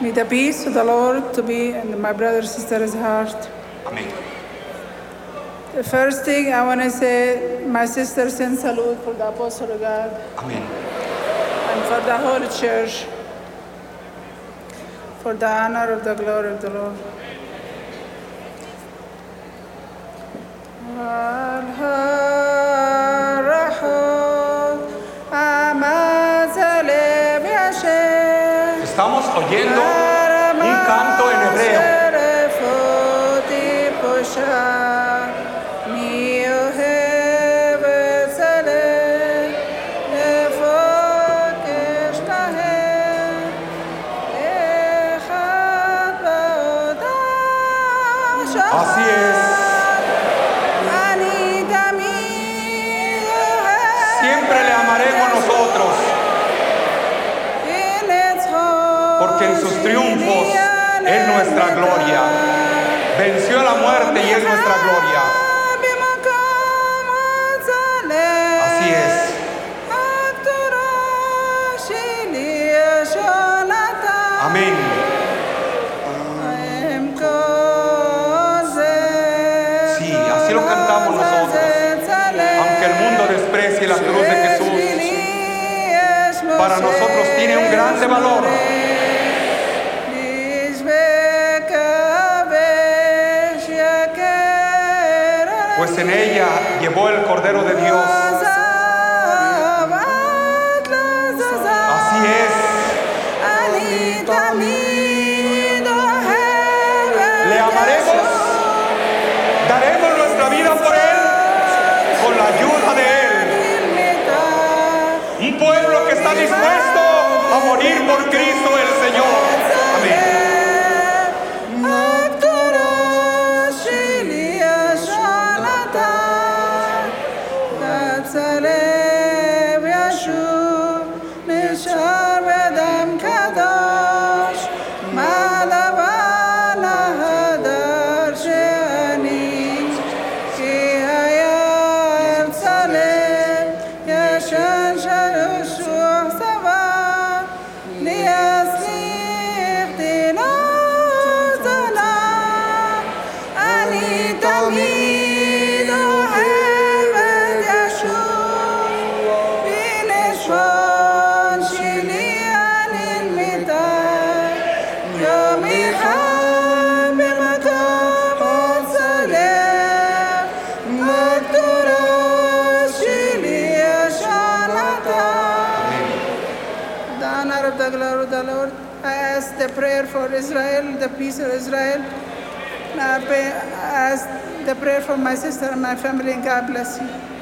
May the peace of the Lord to be in my brother sister's heart. Amén. The first thing I want to say, my sister sends salute for the Apostle of God Amén. and for the whole church, for the honor of the glory of the Lord. Estamos oyendo un canto en hebreo. Así es. Porque en sus triunfos es nuestra gloria. Venció la muerte y es nuestra gloria. Así es. Amén. Sí, así lo cantamos nosotros. Aunque el mundo desprecie la cruz de Jesús, para nosotros tiene un grande valor. Pues en ella llevó el Cordero de Dios. Así es. Le amaremos. Daremos nuestra vida por Él. Con la ayuda de Él. Un pueblo que está dispuesto a morir por Cristo el Señor. Amén. Shalom, Yeshua, Mishra. The. I ask the prayer for Israel, the peace of Israel. I I ask the prayer for my sister and my family, and God bless you.